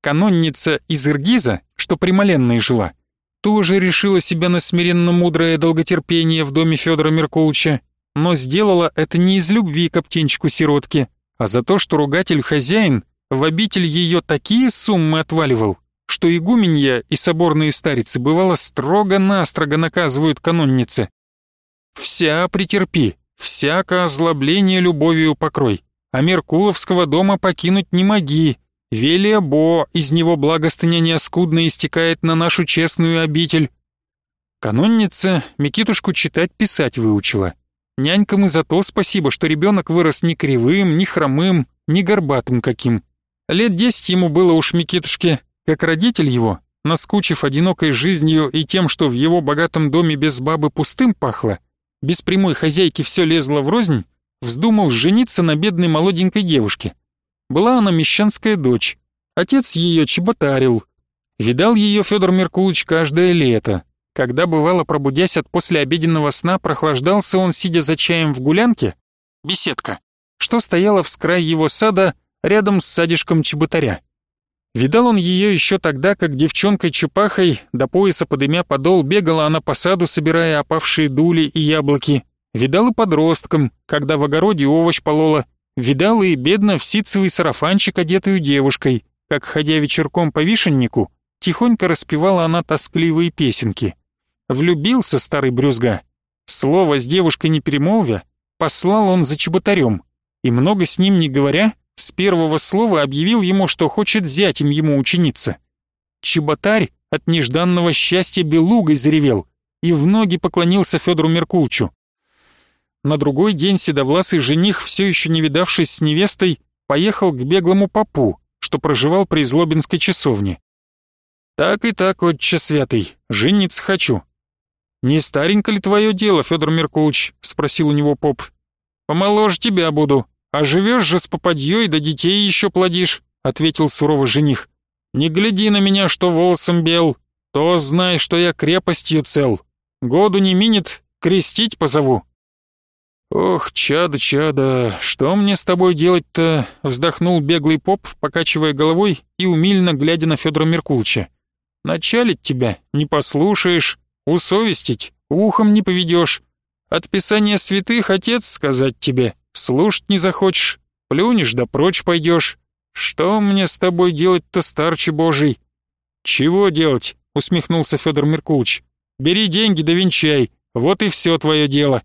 Канонница из Иргиза, что при Маленной жила, тоже решила себя на смиренно мудрое долготерпение в доме Федора Меркулыча, но сделала это не из любви к птенчику-сиротке, а за то, что ругатель-хозяин в обитель ее такие суммы отваливал, что игуменья и соборные старицы бывало строго-настрого наказывают каноннице. «Вся претерпи, всяко озлобление любовью покрой, а Меркуловского дома покинуть не моги, Велия Бо, из него благостыня скудно истекает на нашу честную обитель». Канонница Микитушку читать-писать выучила. Нянькам и за то спасибо, что ребенок вырос ни кривым, ни хромым, ни горбатым каким. Лет десять ему было уж Микитушке, как родитель его, наскучив одинокой жизнью и тем, что в его богатом доме без бабы пустым пахло, без прямой хозяйки все лезло врознь, вздумал жениться на бедной молоденькой девушке. Была она мещанская дочь, отец ее чеботарил. Видал ее Федор Меркулыч каждое лето. Когда бывало, пробудясь от послеобеденного сна, прохлаждался он, сидя за чаем в гулянке, беседка, что стояла в скрай его сада рядом с садишком чеботаря. Видал он ее еще тогда, как девчонкой-чупахой до пояса подымя подол бегала она по саду, собирая опавшие дули и яблоки. Видал и подростком, когда в огороде овощ полола. Видал и бедно в ситцевый сарафанчик одетую девушкой, как, ходя вечерком по вишеннику, тихонько распевала она тоскливые песенки. Влюбился старый брюзга. Слово с девушкой не перемолвя, послал он за чеботарем, и много с ним не говоря, с первого слова объявил ему, что хочет зятем ему учениться. Чеботарь от нежданного счастья белугой заревел и в ноги поклонился Федору Меркулчу. На другой день седовласый жених, все еще не видавшись с невестой, поехал к беглому попу, что проживал при Злобинской часовне. «Так и так, отче святый, жениться хочу». «Не старенько ли твое дело, Федор Меркулыч?» — спросил у него поп. «Помоложе тебя буду», «А живешь же с попадьей, да детей еще плодишь», — ответил суровый жених. «Не гляди на меня, что волосом бел, то знай, что я крепостью цел. Году не минет, крестить позову». «Ох, чада, чада, что мне с тобой делать-то?» — вздохнул беглый поп, покачивая головой и умильно глядя на Федора Меркулыча. «Началить тебя не послушаешь, усовестить ухом не поведешь. От писания святых отец сказать тебе, Слушать не захочешь, плюнешь да прочь пойдешь. Что мне с тобой делать-то, старче божий?» «Чего делать?» — усмехнулся Федор Меркулович. «Бери деньги да венчай, вот и все твое дело».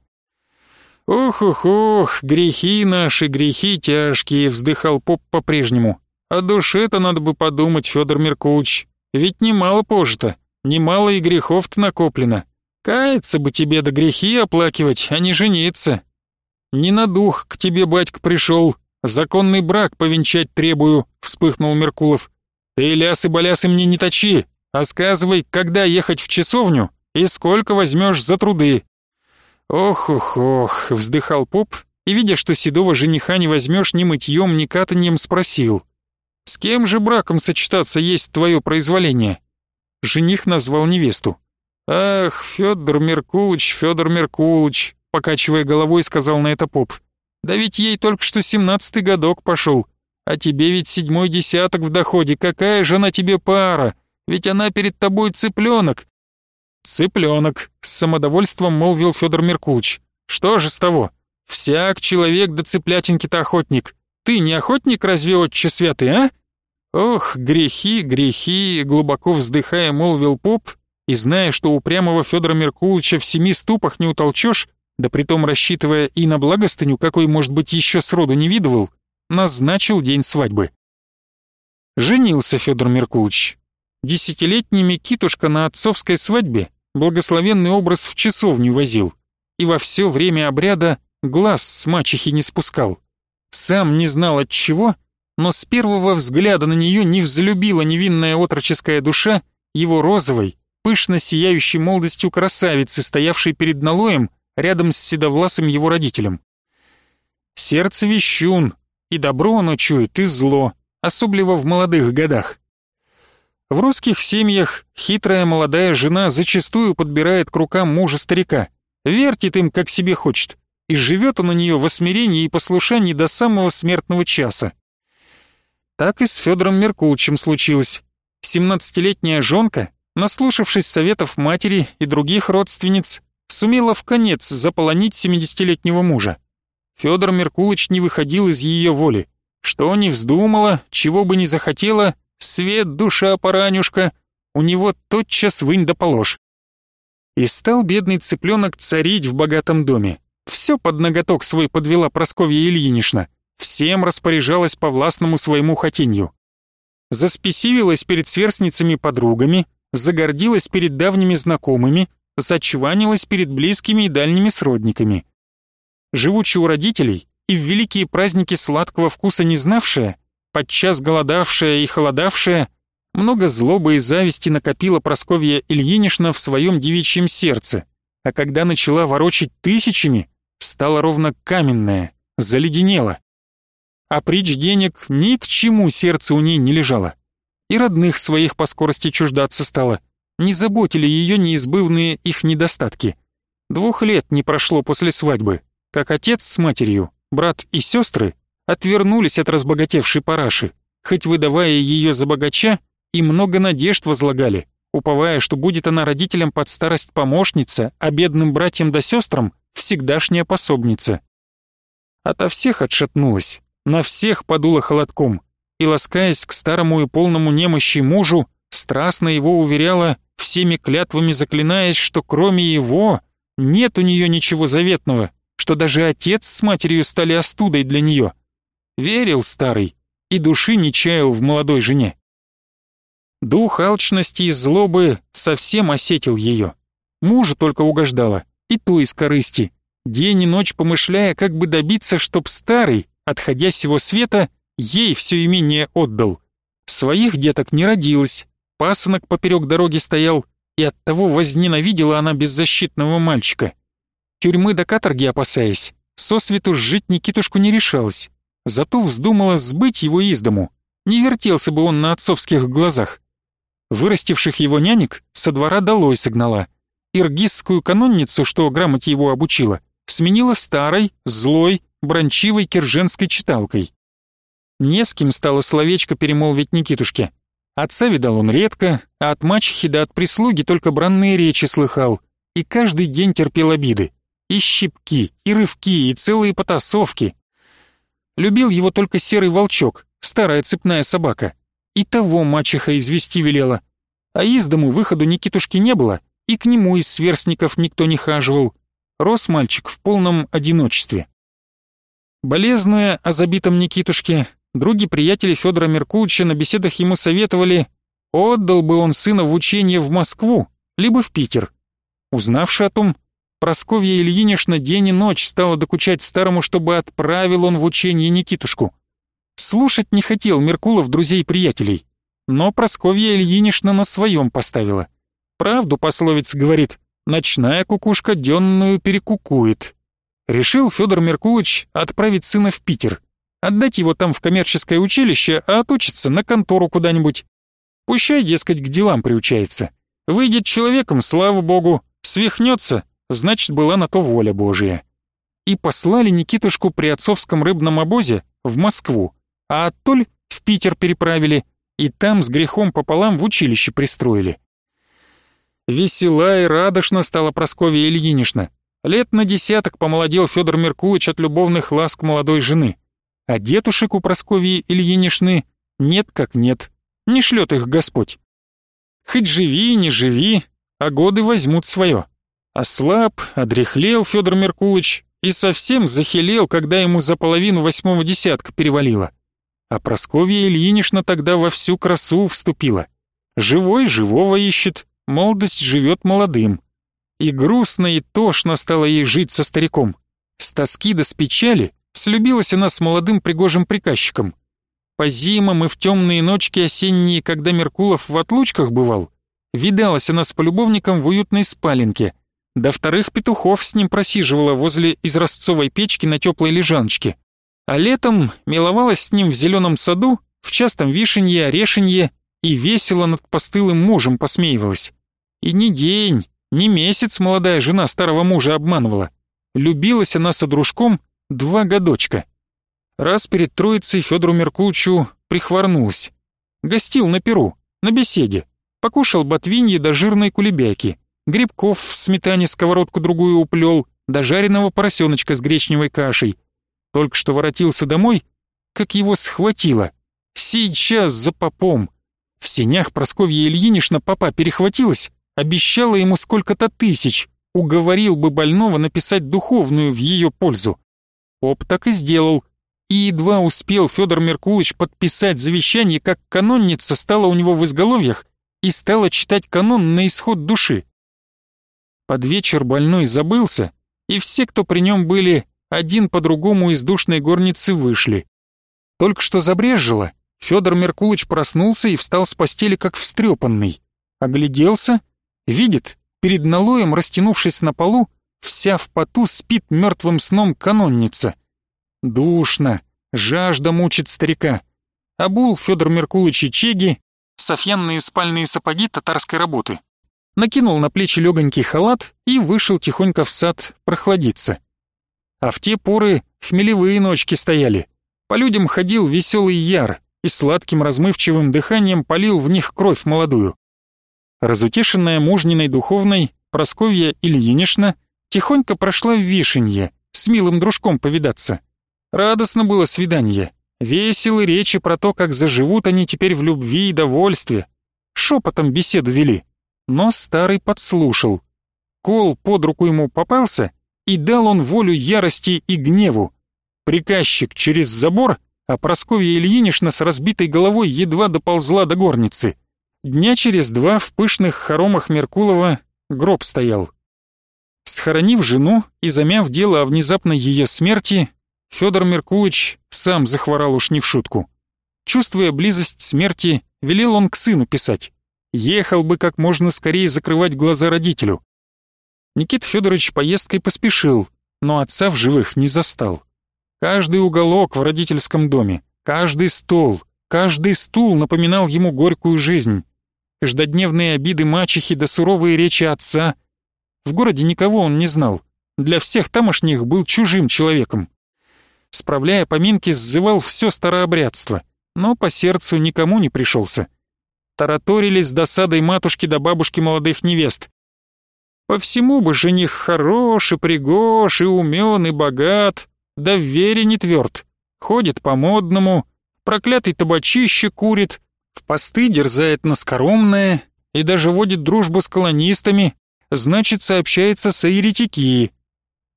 «Ох-ох-ох, грехи наши, грехи тяжкие», — вздыхал поп по-прежнему. «О душе-то надо бы подумать, Федор Меркулович. Ведь немало пожито, немало и грехов-то накоплено. Каяться бы тебе да грехи оплакивать, а не жениться. «Не на дух к тебе, батька, пришел. Законный брак повенчать требую», — вспыхнул Меркулов. «Ты лясы-балясы мне не точи, а сказывай, когда ехать в часовню и сколько возьмешь за труды». «Ох-ох-ох», — вздыхал поп, и, видя, что седого жениха не возьмешь ни мытьем, ни катанием, спросил. «С кем же браком сочетаться есть твое произволение?» Жених назвал невесту. «Ах, Федор Меркулыч, Федор Меркулыч, покачивая головой, сказал на это поп. «Да ведь ей только что семнадцатый годок пошел, а тебе ведь седьмой десяток в доходе, какая же она тебе пара, ведь она перед тобой цыпленок». «Цыпленок», — с самодовольством молвил Федор Меркулыч. «Что же с того? Всяк человек да цыплятинки-то охотник. Ты не охотник разве, отче святый, а?» «Ох, грехи, грехи!» — глубоко вздыхая, молвил поп, и зная, что упрямого Федора Меркулыча в семи ступах не утолчешь, да притом рассчитывая и на благостыню, какой, может быть, еще сроду не видывал, назначил день свадьбы. Женился Федор Меркулович. Десятилетний Микитушка на отцовской свадьбе благословенный образ в часовню возил и во все время обряда глаз с мачехи не спускал. Сам не знал от чего, но с первого взгляда на нее не взлюбила невинная отроческая душа его розовой, пышно сияющей молодостью красавицы, стоявшей перед налоем рядом с седовласым его родителем. Сердце вещун, и добро оно чует, и зло, особливо в молодых годах. В русских семьях хитрая молодая жена зачастую подбирает к рукам мужа-старика, вертит им, как себе хочет, и живет он у нее в осмирении и послушании до самого смертного часа. Так и с Федором Меркулычем случилось. Семнадцатилетняя жонка, наслушавшись советов матери и других родственниц, сумела в конец заполонить семидесятилетнего мужа. Федор Меркулыч не выходил из ее воли. Что не вздумала, чего бы не захотела, свет, душа, поранюшка, у него тотчас вынь да положь. И стал бедный цыпленок царить в богатом доме. Все под ноготок свой подвела Просковья Ильинична, всем распоряжалась по властному своему хотенью. Заспесивилась перед сверстницами-подругами, загордилась перед давними знакомыми, зачванилась перед близкими и дальними сродниками. Живучи у родителей и в великие праздники сладкого вкуса не знавшая, подчас голодавшая и холодавшая, много злобы и зависти накопила Просковья Ильинична в своем девичьем сердце, а когда начала ворочить тысячами, стала ровно каменная, заледенела. А притч денег ни к чему сердце у ней не лежало. И родных своих по скорости чуждаться стало. Не заботили ее неизбывные их недостатки. Двух лет не прошло после свадьбы, как отец с матерью, брат и сестры отвернулись от разбогатевшей параши, хоть выдавая ее за богача, и много надежд возлагали, уповая, что будет она родителям под старость помощница, а бедным братьям да сестрам всегдашняя пособница. Ото всех отшатнулась, на всех подула холодком, и, ласкаясь к старому и полному немощи мужу, страстно его уверяла, всеми клятвами заклинаясь, что кроме его нет у нее ничего заветного, что даже отец с матерью стали остудой для нее. Верил старый и души не чаял в молодой жене. Дух алчности и злобы совсем осетил ее. Мужу только угождала, и то из корысти, день и ночь помышляя, как бы добиться, чтоб старый, отходя с его света, ей все имение отдал. Своих деток не родилось, пасынок поперек дороги стоял, и оттого возненавидела она беззащитного мальчика. Тюрьмы до каторги опасаясь, сосвету жить Никитушку не решалась, зато вздумала сбыть его из дому, не вертелся бы он на отцовских глазах. Вырастивших его нянек со двора долой согнала. Иргизскую канонницу, что грамоте его обучила, сменила старой, злой, брончивой кирженской читалкой. Не с кем стало словечко перемолвить Никитушке. Отца видал он редко, а от мачехи да от прислуги только бранные речи слыхал, и каждый день терпел обиды. И щипки, и рывки, и целые потасовки. Любил его только серый волчок, старая цепная собака. И того мачеха извести велела. А из дому выходу Никитушки не было, и к нему из сверстников никто не хаживал. Рос мальчик в полном одиночестве. Болезная о забитом Никитушке, други-приятели Федора Меркулыча на беседах ему советовали, отдал бы он сына в учение в Москву, либо в Питер. Узнавши о том, Просковья Ильинична день и ночь стала докучать старому, чтобы отправил он в учение Никитушку. Слушать не хотел Меркулов друзей-приятелей, но Просковья Ильинична на своем поставила. Правду пословица говорит, ночная кукушка денную перекукует. Решил Федор Меркулыч отправить сына в Питер, отдать его там в коммерческое училище, а отучиться на контору куда-нибудь. Пущай, дескать, к делам приучается. Выйдет человеком, слава богу, свихнется, значит, была на то воля Божия. И послали Никитушку при отцовском рыбном обозе в Москву, а оттоль в Питер переправили, и там с грехом пополам в училище пристроили. Весела и радошна стала Прасковья Ильинична. Лет на десяток помолодел Федор Меркулыч от любовных ласк молодой жены. А детушек у Прасковьи Ильиничны нет как нет, не шлет их Господь. Хоть живи, не живи, а годы возьмут свое. Ослаб, одряхлел Федор Меркулыч и совсем захилел, когда ему за половину восьмого десятка перевалило. А Просковья Ильинична тогда во всю красу вступила. Живой живого ищет, молодость живет молодым. И грустно и тошно стало ей жить со стариком. С тоски да с печали Слюбилась она с молодым пригожим приказчиком. По зимам и в темные ночки осенние, когда Меркулов в отлучках бывал, видалась она с полюбовником в уютной спаленке. До вторых петухов с ним просиживала возле изразцовой печки на теплой лежаночке. А летом миловалась с ним в зеленом саду, в частом вишенье, орешенье и весело над постылым мужем посмеивалась. И ни день, ни месяц молодая жена старого мужа обманывала. Любилась она со дружком два годочка. Раз перед Троицей Федору Меркулчу прихворнулась. Гостил на Перу, на беседе. Покушал ботвиньи до жирной кулебяки. Грибков в сметане сковородку другую уплел, до жареного поросеночка с гречневой кашей. Только что воротился домой, как его схватило. Сейчас за попом. В сенях Просковья Ильинична папа перехватилась, обещала ему сколько-то тысяч, уговорил бы больного написать духовную в ее пользу. Поп так и сделал. И едва успел Федор Меркулыч подписать завещание, как канонница стала у него в изголовьях и стала читать канон на исход души. Под вечер больной забылся, и все, кто при нем были, один по другому из душной горницы вышли. Только что забрезжило, Федор Меркулыч проснулся и встал с постели как встрепанный. Огляделся, видит, перед налоем, растянувшись на полу, вся в поту спит мертвым сном канонница. Душно, жажда мучит старика. Обул Федор Меркулыч и чеги, софьянные спальные сапоги татарской работы. Накинул на плечи легонький халат и вышел тихонько в сад прохладиться. А в те поры хмелевые ночки стояли. По людям ходил веселый яр и сладким размывчивым дыханием полил в них кровь молодую. Разутешенная мужниной духовной, Просковья Ильинична тихонько прошла в Вишенье, с милым дружком повидаться. Радостно было свидание. Веселы речи про то, как заживут они теперь в любви и довольстве. Шепотом беседу вели. Но старый подслушал. Кол под руку ему попался, и дал он волю ярости и гневу. Приказчик через забор, а Прасковья Ильинична с разбитой головой едва доползла до горницы. Дня через два в пышных хоромах Меркулова гроб стоял. Схоронив жену и замяв дело о внезапной ее смерти, Федор Меркулыч сам захворал уж не в шутку. Чувствуя близость смерти, велел он к сыну писать. Ехал бы как можно скорее закрывать глаза родителю. Никит Федорович поездкой поспешил, но отца в живых не застал. Каждый уголок в родительском доме, каждый стол, каждый стул напоминал ему горькую жизнь. Каждодневные обиды мачехи да суровые речи отца — в городе никого он не знал. Для всех тамошних был чужим человеком. Справляя поминки, сзывал все старообрядство, но по сердцу никому не пришелся. Тараторили с досадой матушки да бабушки молодых невест. По всему бы жених хорош и пригож, и умен, и богат, да в вере не тверд. Ходит по-модному, проклятый табачище курит, в посты дерзает на скоромное и даже водит дружбу с колонистами, значит, сообщается с еретики.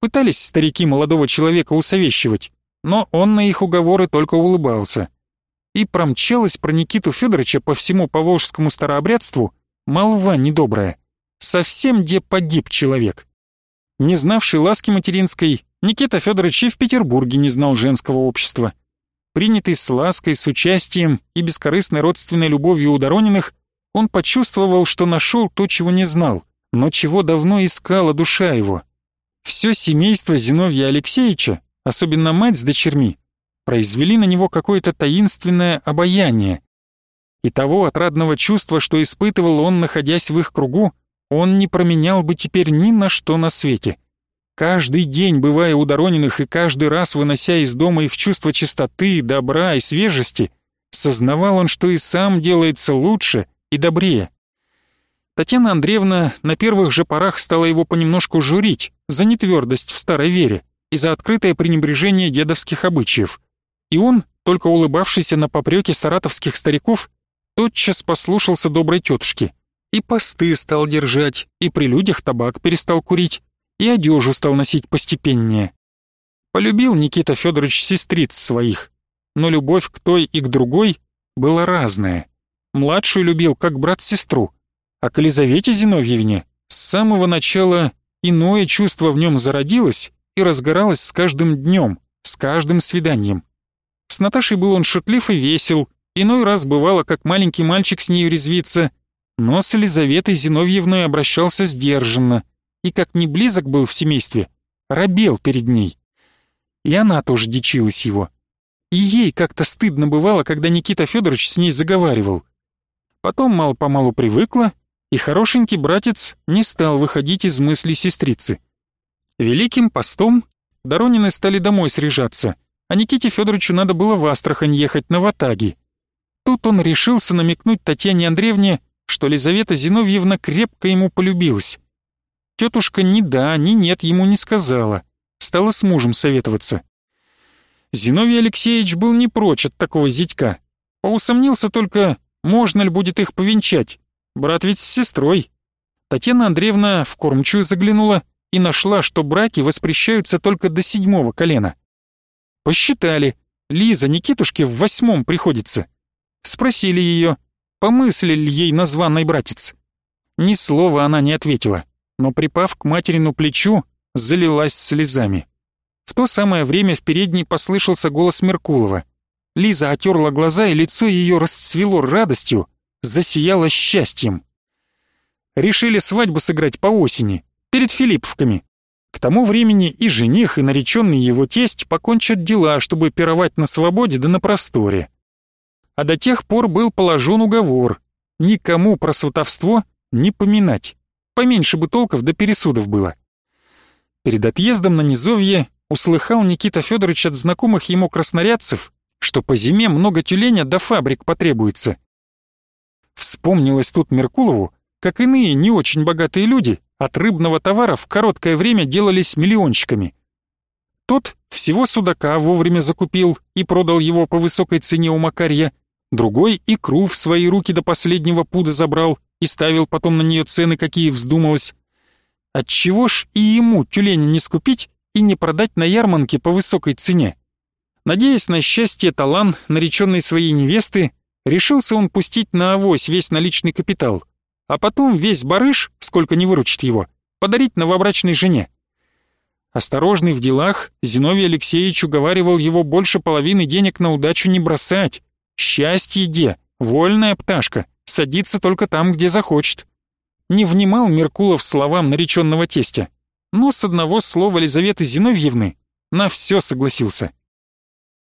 Пытались старики молодого человека усовещивать, но он на их уговоры только улыбался. И промчалась про Никиту Федоровича по всему поволжскому старообрядству молва недобрая. Совсем где погиб человек. Не знавший ласки материнской, Никита Федорович и в Петербурге не знал женского общества. Принятый с лаской, с участием и бескорыстной родственной любовью у Дорониных, он почувствовал, что нашел то, чего не знал но чего давно искала душа его. Все семейство Зиновья Алексеевича, особенно мать с дочерьми, произвели на него какое-то таинственное обаяние. И того отрадного чувства, что испытывал он, находясь в их кругу, он не променял бы теперь ни на что на свете. Каждый день, бывая у Дорониных и каждый раз вынося из дома их чувство чистоты, добра и свежести, сознавал он, что и сам делается лучше и добрее. Татьяна Андреевна на первых же порах стала его понемножку журить за нетвердость в старой вере и за открытое пренебрежение дедовских обычаев. И он, только улыбавшийся на попреки саратовских стариков, тотчас послушался доброй тетушки. И посты стал держать, и при людях табак перестал курить, и одежу стал носить постепеннее. Полюбил Никита Федорович сестриц своих, но любовь к той и к другой была разная. Младшую любил как брат-сестру, а к Елизавете Зиновьевне с самого начала иное чувство в нем зародилось и разгоралось с каждым днем, с каждым свиданием. С Наташей был он шутлив и весел, иной раз бывало, как маленький мальчик с нею резвится, но с Елизаветой Зиновьевной обращался сдержанно, и как не близок был в семействе, робел перед ней. И она тоже дичилась его. И ей как-то стыдно бывало, когда Никита Федорович с ней заговаривал. Потом мало-помалу привыкла, и хорошенький братец не стал выходить из мыслей сестрицы. Великим постом Доронины стали домой срежаться, а Никите Федоровичу надо было в Астрахань ехать на Ватаги. Тут он решился намекнуть Татьяне Андреевне, что Лизавета Зиновьевна крепко ему полюбилась. Тетушка ни да, ни нет ему не сказала, стала с мужем советоваться. Зиновий Алексеевич был не прочь от такого зятька. Поусомнился только, можно ли будет их повенчать. Брат ведь с сестрой. Татьяна Андреевна в кормчую заглянула и нашла, что браки воспрещаются только до седьмого колена. Посчитали, Лиза Никитушке в восьмом приходится. Спросили ее, помыслил ли ей названный братец. Ни слова она не ответила, но, припав к материну плечу, залилась слезами. В то самое время в передней послышался голос Меркулова. Лиза отерла глаза, и лицо ее расцвело радостью, засияло счастьем. Решили свадьбу сыграть по осени, перед Филипповками. К тому времени и жених, и нареченный его тесть покончат дела, чтобы пировать на свободе да на просторе. А до тех пор был положен уговор. Никому про сватовство не поминать. Поменьше бы толков да пересудов было. Перед отъездом на низовье услыхал Никита Федорович от знакомых ему краснорядцев, что по зиме много тюленя до фабрик потребуется. Вспомнилось тут Меркулову, как иные не очень богатые люди от рыбного товара в короткое время делались миллионщиками. Тот всего судака вовремя закупил и продал его по высокой цене у Макарья, другой икру в свои руки до последнего пуда забрал и ставил потом на нее цены, какие вздумалось. Отчего ж и ему тюленя не скупить и не продать на ярмарке по высокой цене? Надеясь на счастье талан, нареченной своей невесты, решился он пустить на авось весь наличный капитал, а потом весь барыш, сколько не выручит его, подарить новобрачной жене. Осторожный в делах, Зиновий Алексеевич уговаривал его больше половины денег на удачу не бросать. Счастье де, вольная пташка, садится только там, где захочет. Не внимал Меркулов словам нареченного тестя, но с одного слова Лизаветы Зиновьевны на все согласился.